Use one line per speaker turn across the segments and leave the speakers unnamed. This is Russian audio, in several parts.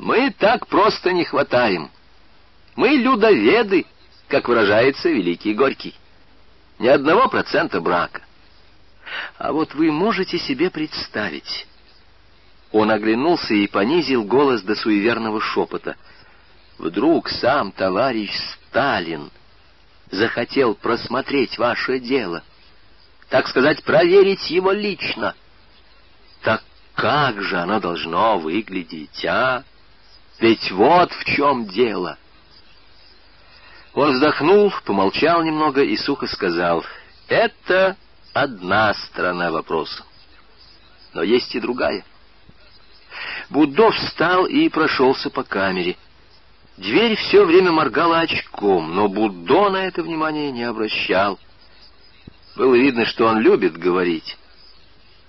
Мы так просто не хватаем. Мы людоведы, как выражается великий Горький. Ни одного процента брака. А вот вы можете себе представить... Он оглянулся и понизил голос до суеверного шепота. Вдруг сам товарищ Сталин захотел просмотреть ваше дело, так сказать, проверить его лично. Так как же оно должно выглядеть, а? Ведь вот в чем дело. Он вздохнул, помолчал немного и сухо сказал, «Это одна сторона вопроса, но есть и другая». Буддо встал и прошелся по камере. Дверь все время моргала очком, но Буддо на это внимание не обращал. Было видно, что он любит говорить.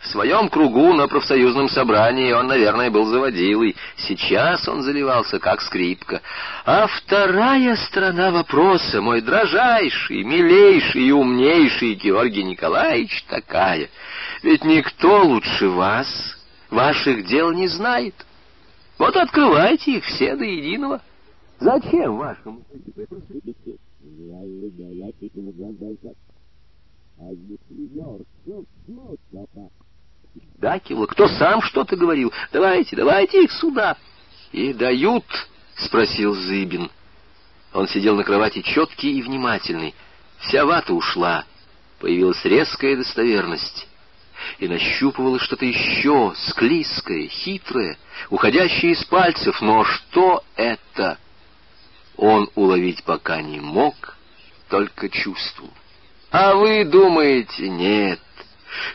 В своем кругу на профсоюзном собрании он, наверное, был заводилой. Сейчас он заливался, как скрипка. А вторая сторона вопроса, мой дрожайший, милейший и умнейший Георгий Николаевич, такая. Ведь никто лучше вас ваших дел не знает. Вот открывайте их все до единого. Зачем вашему да, кивал. Кто сам что-то говорил? Давайте, давайте их сюда. И дают, спросил Зыбин. Он сидел на кровати четкий и внимательный. Вся вата ушла. Появилась резкая достоверность. И нащупывала что-то еще, склизкое, хитрое, уходящее из пальцев. Но что это? Он уловить пока не мог, только чувствовал. А вы думаете, нет.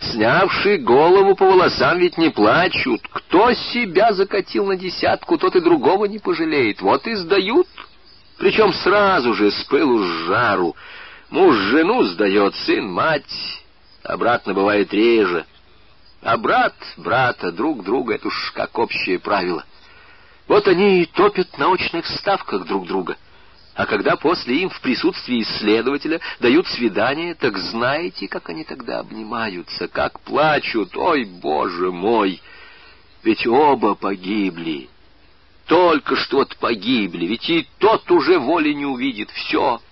Снявший голову по волосам ведь не плачут. Кто себя закатил на десятку, тот и другого не пожалеет. Вот и сдают. Причем сразу же с пылу с жару. Муж жену сдает, сын мать. Обратно бывает реже. А брат брата, друг друга — это уж как общее правило. Вот они и топят на очных ставках друг друга. А когда после им в присутствии исследователя дают свидание, так знаете, как они тогда обнимаются, как плачут. Ой, боже мой! Ведь оба погибли. Только что-то погибли, ведь и тот уже воли не увидит. Все,